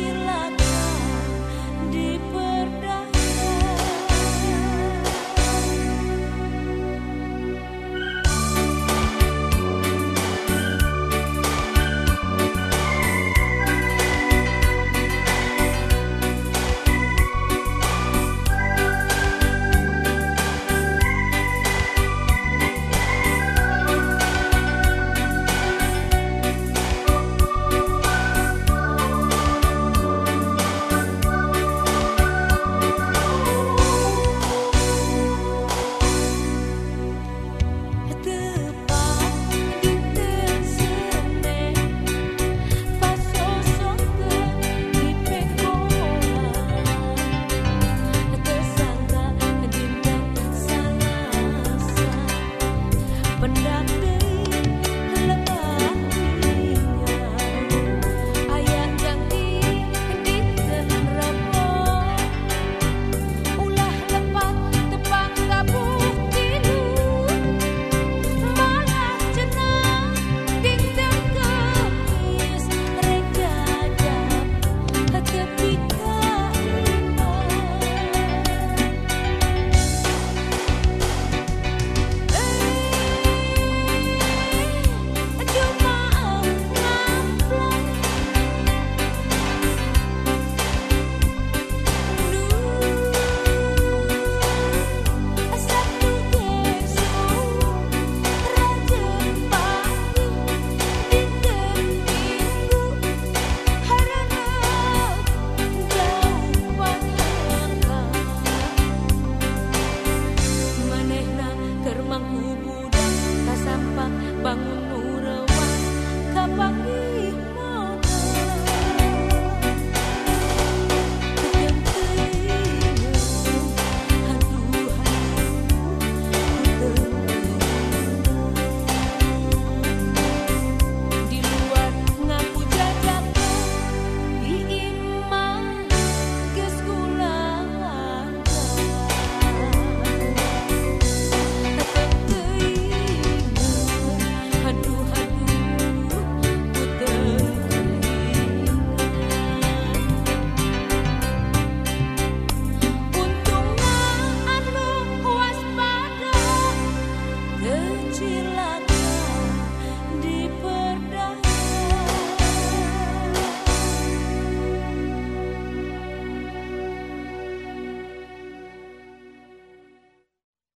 你来 pendak